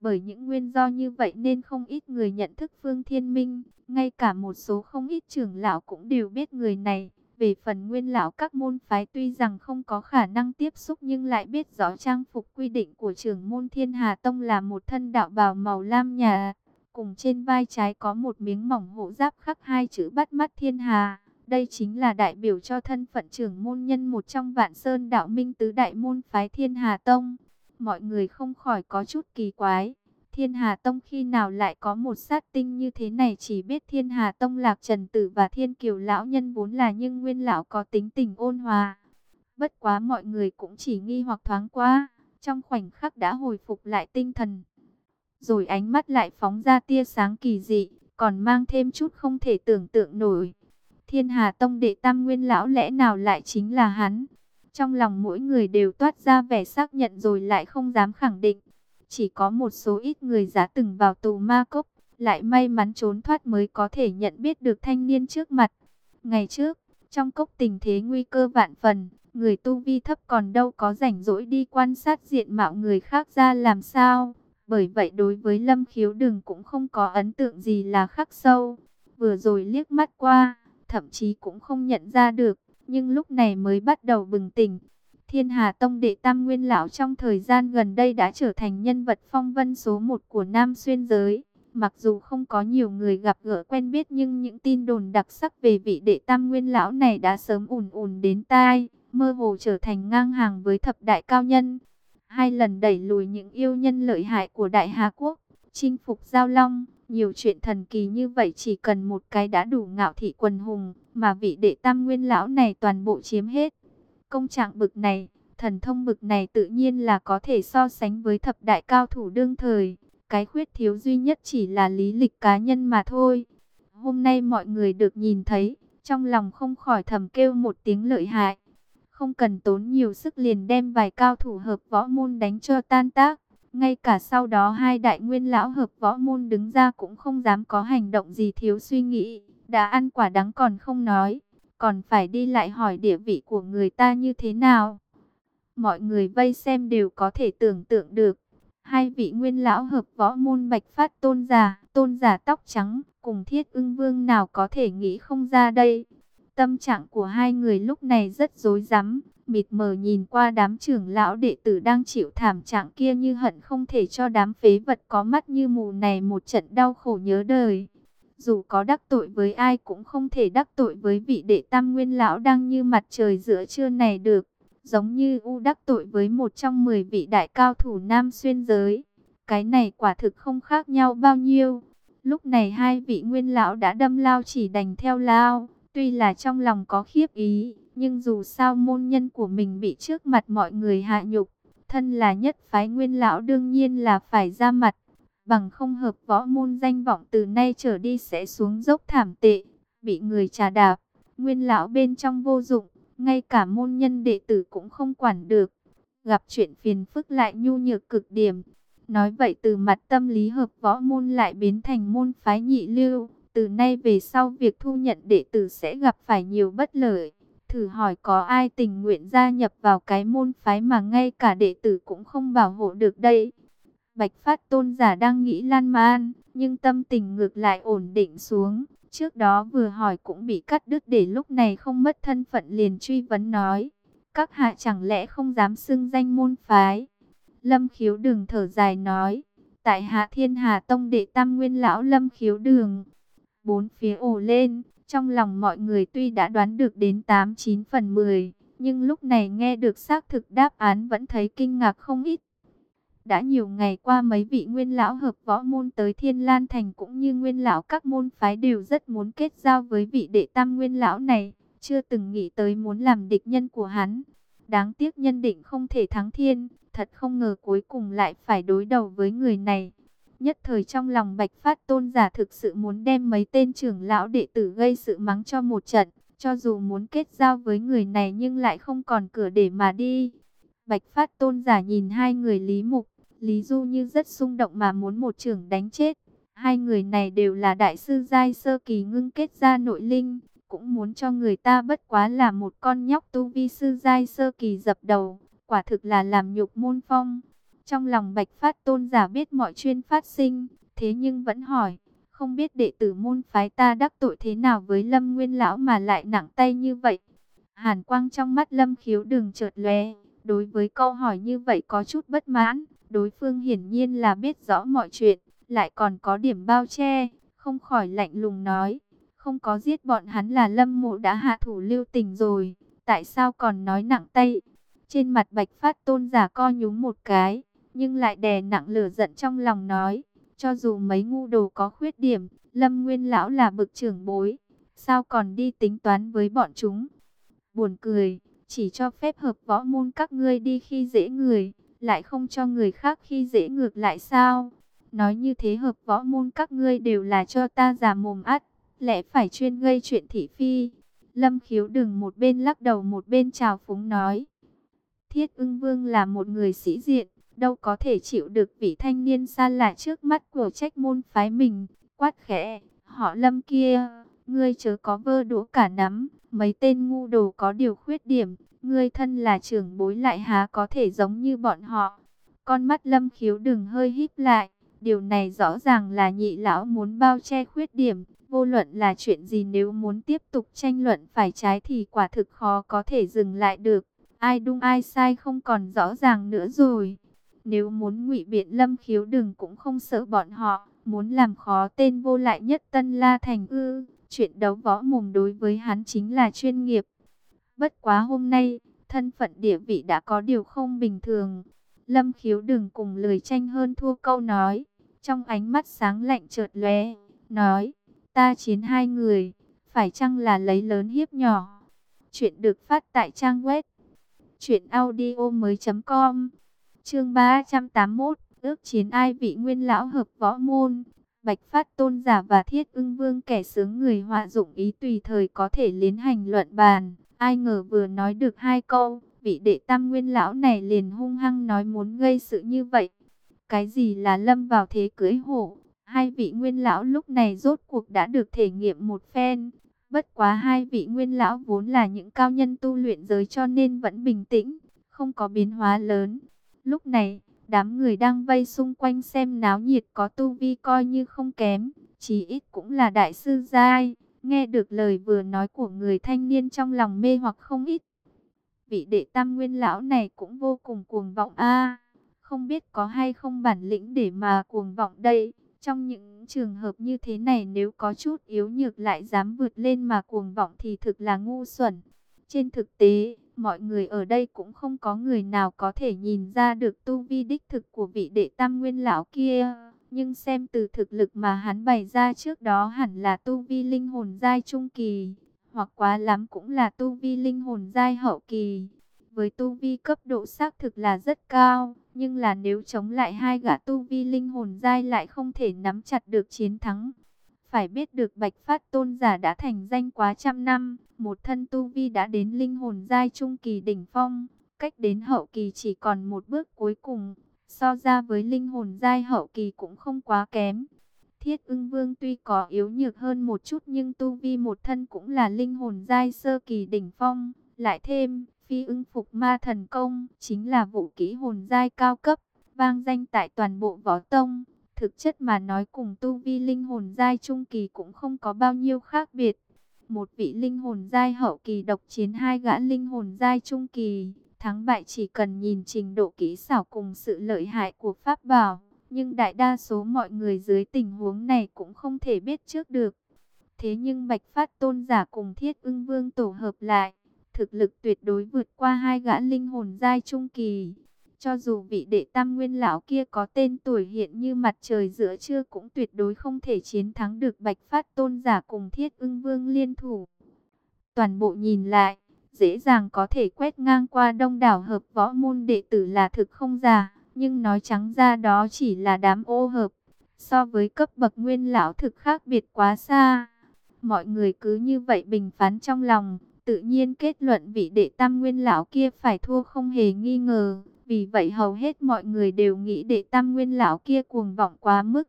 Bởi những nguyên do như vậy nên không ít người nhận thức Phương Thiên Minh, ngay cả một số không ít trưởng lão cũng đều biết người này. Về phần nguyên lão các môn phái tuy rằng không có khả năng tiếp xúc nhưng lại biết rõ trang phục quy định của trưởng môn Thiên Hà Tông là một thân đạo bào màu lam nhà, cùng trên vai trái có một miếng mỏng hộ giáp khắc hai chữ bắt mắt thiên hà. Đây chính là đại biểu cho thân phận trưởng môn nhân một trong vạn sơn đạo minh tứ đại môn phái thiên hà tông. Mọi người không khỏi có chút kỳ quái. Thiên Hà Tông khi nào lại có một sát tinh như thế này chỉ biết Thiên Hà Tông Lạc Trần Tử và Thiên Kiều Lão Nhân vốn là nhưng Nguyên Lão có tính tình ôn hòa. Bất quá mọi người cũng chỉ nghi hoặc thoáng qua, trong khoảnh khắc đã hồi phục lại tinh thần. Rồi ánh mắt lại phóng ra tia sáng kỳ dị, còn mang thêm chút không thể tưởng tượng nổi. Thiên Hà Tông đệ tam Nguyên Lão lẽ nào lại chính là hắn? Trong lòng mỗi người đều toát ra vẻ xác nhận rồi lại không dám khẳng định. Chỉ có một số ít người giá từng vào tù ma cốc, lại may mắn trốn thoát mới có thể nhận biết được thanh niên trước mặt. Ngày trước, trong cốc tình thế nguy cơ vạn phần, người tu vi thấp còn đâu có rảnh rỗi đi quan sát diện mạo người khác ra làm sao. Bởi vậy đối với Lâm Khiếu Đừng cũng không có ấn tượng gì là khắc sâu. Vừa rồi liếc mắt qua, thậm chí cũng không nhận ra được, nhưng lúc này mới bắt đầu bừng tỉnh. Thiên Hà Tông đệ tam nguyên lão trong thời gian gần đây đã trở thành nhân vật phong vân số một của Nam Xuyên giới. Mặc dù không có nhiều người gặp gỡ quen biết nhưng những tin đồn đặc sắc về vị đệ tam nguyên lão này đã sớm ùn ùn đến tai, mơ hồ trở thành ngang hàng với thập đại cao nhân. Hai lần đẩy lùi những yêu nhân lợi hại của Đại Hà Quốc, chinh phục Giao Long, nhiều chuyện thần kỳ như vậy chỉ cần một cái đã đủ ngạo thị quần hùng, mà vị đệ tam nguyên lão này toàn bộ chiếm hết. Công trạng bực này, thần thông bực này tự nhiên là có thể so sánh với thập đại cao thủ đương thời. Cái khuyết thiếu duy nhất chỉ là lý lịch cá nhân mà thôi. Hôm nay mọi người được nhìn thấy, trong lòng không khỏi thầm kêu một tiếng lợi hại. Không cần tốn nhiều sức liền đem vài cao thủ hợp võ môn đánh cho tan tác. Ngay cả sau đó hai đại nguyên lão hợp võ môn đứng ra cũng không dám có hành động gì thiếu suy nghĩ. Đã ăn quả đắng còn không nói, còn phải đi lại hỏi địa vị của người ta như thế nào. Mọi người vây xem đều có thể tưởng tượng được. Hai vị nguyên lão hợp võ môn bạch phát tôn giả, tôn giả tóc trắng, cùng thiết ưng vương nào có thể nghĩ không ra đây. Tâm trạng của hai người lúc này rất rối rắm, mịt mờ nhìn qua đám trưởng lão đệ tử đang chịu thảm trạng kia như hận không thể cho đám phế vật có mắt như mù này một trận đau khổ nhớ đời. Dù có đắc tội với ai cũng không thể đắc tội với vị đệ tam nguyên lão đang như mặt trời giữa trưa này được. Giống như U đắc tội với một trong 10 vị đại cao thủ nam xuyên giới. Cái này quả thực không khác nhau bao nhiêu. Lúc này hai vị nguyên lão đã đâm lao chỉ đành theo lao. Tuy là trong lòng có khiếp ý, nhưng dù sao môn nhân của mình bị trước mặt mọi người hạ nhục, thân là nhất phái nguyên lão đương nhiên là phải ra mặt, bằng không hợp võ môn danh vọng từ nay trở đi sẽ xuống dốc thảm tệ, bị người trà đạp, nguyên lão bên trong vô dụng, ngay cả môn nhân đệ tử cũng không quản được, gặp chuyện phiền phức lại nhu nhược cực điểm. Nói vậy từ mặt tâm lý hợp võ môn lại biến thành môn phái nhị lưu, từ nay về sau việc thu nhận đệ tử sẽ gặp phải nhiều bất lợi. Thử hỏi có ai tình nguyện gia nhập vào cái môn phái mà ngay cả đệ tử cũng không bảo hộ được đây. Bạch Phát Tôn giả đang nghĩ lan man, nhưng tâm tình ngược lại ổn định xuống. Trước đó vừa hỏi cũng bị cắt đứt để lúc này không mất thân phận liền truy vấn nói. Các hạ chẳng lẽ không dám xưng danh môn phái. Lâm khiếu đường thở dài nói. Tại hạ thiên hà tông đệ tam nguyên lão lâm khiếu đường. Bốn phía ồ lên, trong lòng mọi người tuy đã đoán được đến 8-9 phần 10, nhưng lúc này nghe được xác thực đáp án vẫn thấy kinh ngạc không ít. Đã nhiều ngày qua mấy vị nguyên lão hợp võ môn tới Thiên Lan Thành cũng như nguyên lão các môn phái đều rất muốn kết giao với vị đệ tam nguyên lão này, chưa từng nghĩ tới muốn làm địch nhân của hắn. Đáng tiếc nhân định không thể thắng thiên, thật không ngờ cuối cùng lại phải đối đầu với người này. Nhất thời trong lòng Bạch Phát Tôn giả thực sự muốn đem mấy tên trưởng lão đệ tử gây sự mắng cho một trận, cho dù muốn kết giao với người này nhưng lại không còn cửa để mà đi. Bạch Phát Tôn giả nhìn hai người Lý Mục, Lý Du như rất xung động mà muốn một trưởng đánh chết. Hai người này đều là đại sư giai sơ kỳ ngưng kết ra nội linh, cũng muốn cho người ta bất quá là một con nhóc tu vi sư giai sơ kỳ dập đầu, quả thực là làm nhục môn phong. Trong lòng Bạch Phát Tôn giả biết mọi chuyên phát sinh, thế nhưng vẫn hỏi, không biết đệ tử môn phái ta đắc tội thế nào với Lâm Nguyên Lão mà lại nặng tay như vậy. Hàn quang trong mắt Lâm khiếu đường chợt lóe, đối với câu hỏi như vậy có chút bất mãn, đối phương hiển nhiên là biết rõ mọi chuyện, lại còn có điểm bao che, không khỏi lạnh lùng nói, không có giết bọn hắn là Lâm Mộ đã hạ thủ lưu tình rồi, tại sao còn nói nặng tay. Trên mặt Bạch Phát Tôn giả co nhúng một cái, nhưng lại đè nặng lửa giận trong lòng nói, cho dù mấy ngu đồ có khuyết điểm, Lâm Nguyên Lão là bực trưởng bối, sao còn đi tính toán với bọn chúng. Buồn cười, chỉ cho phép hợp võ môn các ngươi đi khi dễ người, lại không cho người khác khi dễ ngược lại sao. Nói như thế hợp võ môn các ngươi đều là cho ta già mồm ắt, lẽ phải chuyên gây chuyện thị phi. Lâm khiếu đừng một bên lắc đầu một bên chào phúng nói. Thiết ưng vương là một người sĩ diện, đâu có thể chịu được vị thanh niên xa lạ trước mắt của trách môn phái mình, quát khẽ, họ lâm kia, ngươi chớ có vơ đũa cả nắm, mấy tên ngu đồ có điều khuyết điểm, ngươi thân là trưởng bối lại há có thể giống như bọn họ. Con mắt lâm khiếu đừng hơi híp lại, điều này rõ ràng là nhị lão muốn bao che khuyết điểm, vô luận là chuyện gì nếu muốn tiếp tục tranh luận phải trái thì quả thực khó có thể dừng lại được. Ai đúng ai sai không còn rõ ràng nữa rồi. Nếu muốn ngụy biện lâm khiếu đừng cũng không sợ bọn họ, muốn làm khó tên vô lại nhất tân la thành ư. Chuyện đấu võ mồm đối với hắn chính là chuyên nghiệp. Bất quá hôm nay, thân phận địa vị đã có điều không bình thường. Lâm khiếu đừng cùng lời tranh hơn thua câu nói. Trong ánh mắt sáng lạnh chợt lóe, nói, ta chiến hai người, phải chăng là lấy lớn hiếp nhỏ. Chuyện được phát tại trang web chuyện audio mới.com Chương 381, ước chiến ai vị nguyên lão hợp võ môn. Bạch Phát Tôn giả và Thiết Ưng Vương kẻ sướng người họa dụng ý tùy thời có thể liên hành luận bàn. Ai ngờ vừa nói được hai câu, vị đệ tam nguyên lão này liền hung hăng nói muốn gây sự như vậy. Cái gì là lâm vào thế cưới hổ? Hai vị nguyên lão lúc này rốt cuộc đã được thể nghiệm một phen. Bất quá hai vị nguyên lão vốn là những cao nhân tu luyện giới cho nên vẫn bình tĩnh, không có biến hóa lớn. Lúc này, đám người đang vây xung quanh xem náo nhiệt có tu vi coi như không kém, chí ít cũng là đại sư giai. Nghe được lời vừa nói của người thanh niên trong lòng mê hoặc không ít. Vị đệ tam nguyên lão này cũng vô cùng cuồng vọng a Không biết có hay không bản lĩnh để mà cuồng vọng đây. Trong những trường hợp như thế này nếu có chút yếu nhược lại dám vượt lên mà cuồng vọng thì thực là ngu xuẩn. Trên thực tế, mọi người ở đây cũng không có người nào có thể nhìn ra được tu vi đích thực của vị đệ tam nguyên lão kia. Nhưng xem từ thực lực mà hắn bày ra trước đó hẳn là tu vi linh hồn giai trung kỳ, hoặc quá lắm cũng là tu vi linh hồn giai hậu kỳ. Với tu vi cấp độ xác thực là rất cao, nhưng là nếu chống lại hai gã tu vi linh hồn giai lại không thể nắm chặt được chiến thắng. Phải biết được Bạch Phát Tôn giả đã thành danh quá trăm năm, một thân tu vi đã đến linh hồn giai trung kỳ đỉnh phong, cách đến hậu kỳ chỉ còn một bước cuối cùng, so ra với linh hồn giai hậu kỳ cũng không quá kém. Thiết ưng vương tuy có yếu nhược hơn một chút nhưng tu vi một thân cũng là linh hồn giai sơ kỳ đỉnh phong, lại thêm phi ưng phục ma thần công, chính là vũ kỹ hồn giai cao cấp, vang danh tại toàn bộ võ tông. Thực chất mà nói cùng tu vi linh hồn giai trung kỳ cũng không có bao nhiêu khác biệt. Một vị linh hồn giai hậu kỳ độc chiến hai gã linh hồn giai trung kỳ, thắng bại chỉ cần nhìn trình độ kỹ xảo cùng sự lợi hại của pháp bảo. Nhưng đại đa số mọi người dưới tình huống này cũng không thể biết trước được. Thế nhưng Bạch Phát Tôn giả cùng Thiết Ưng Vương tổ hợp lại, thực lực tuyệt đối vượt qua hai gã linh hồn giai trung kỳ. Cho dù vị đệ tam nguyên lão kia có tên tuổi hiện như mặt trời giữa trưa cũng tuyệt đối không thể chiến thắng được bạch phát tôn giả cùng thiết ưng vương liên thủ. Toàn bộ nhìn lại, dễ dàng có thể quét ngang qua đông đảo hợp võ môn đệ tử là thực không giả, nhưng nói trắng ra đó chỉ là đám ô hợp. So với cấp bậc nguyên lão thực khác biệt quá xa. Mọi người cứ như vậy bình phán trong lòng, tự nhiên kết luận vị đệ tam nguyên lão kia phải thua không hề nghi ngờ. Vì vậy hầu hết mọi người đều nghĩ đệ tam nguyên lão kia cuồng vọng quá mức.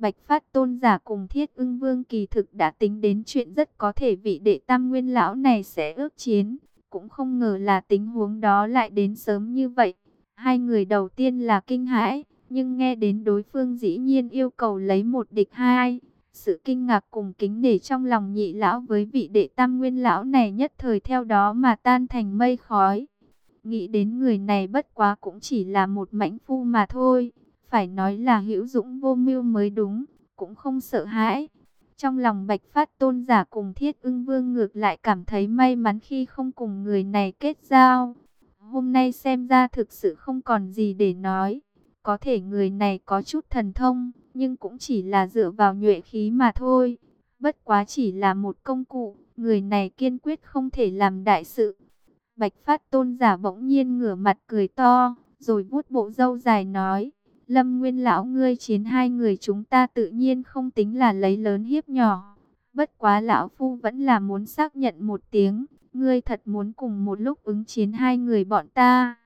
Bạch Phát Tôn giả cùng Thiết Ưng Vương kỳ thực đã tính đến chuyện rất có thể vị đệ tam nguyên lão này sẽ ước chiến. Cũng không ngờ là tình huống đó lại đến sớm như vậy. Hai người đầu tiên là kinh hãi, nhưng nghe đến đối phương dĩ nhiên yêu cầu lấy một địch hai. Sự kinh ngạc cùng kính nể trong lòng nhị lão với vị đệ tam nguyên lão này nhất thời theo đó mà tan thành mây khói. Nghĩ đến người này bất quá cũng chỉ là một mãnh phu mà thôi. Phải nói là hữu dũng vô mưu mới đúng, cũng không sợ hãi. Trong lòng bạch phát tôn giả cùng thiết ưng vương ngược lại cảm thấy may mắn khi không cùng người này kết giao. Hôm nay xem ra thực sự không còn gì để nói. Có thể người này có chút thần thông, nhưng cũng chỉ là dựa vào nhuệ khí mà thôi. Bất quá chỉ là một công cụ, người này kiên quyết không thể làm đại sự. Bạch Phát Tôn giả bỗng nhiên ngửa mặt cười to, rồi vuốt bộ râu dài nói, Lâm Nguyên lão ngươi chiến hai người chúng ta tự nhiên không tính là lấy lớn hiếp nhỏ. Bất quá lão phu vẫn là muốn xác nhận một tiếng, ngươi thật muốn cùng một lúc ứng chiến hai người bọn ta.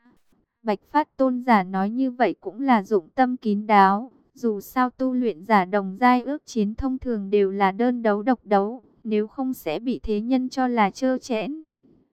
Bạch Phát Tôn giả nói như vậy cũng là dụng tâm kín đáo, dù sao tu luyện giả đồng giai ước chiến thông thường đều là đơn đấu độc đấu, nếu không sẽ bị thế nhân cho là trơ chẽn.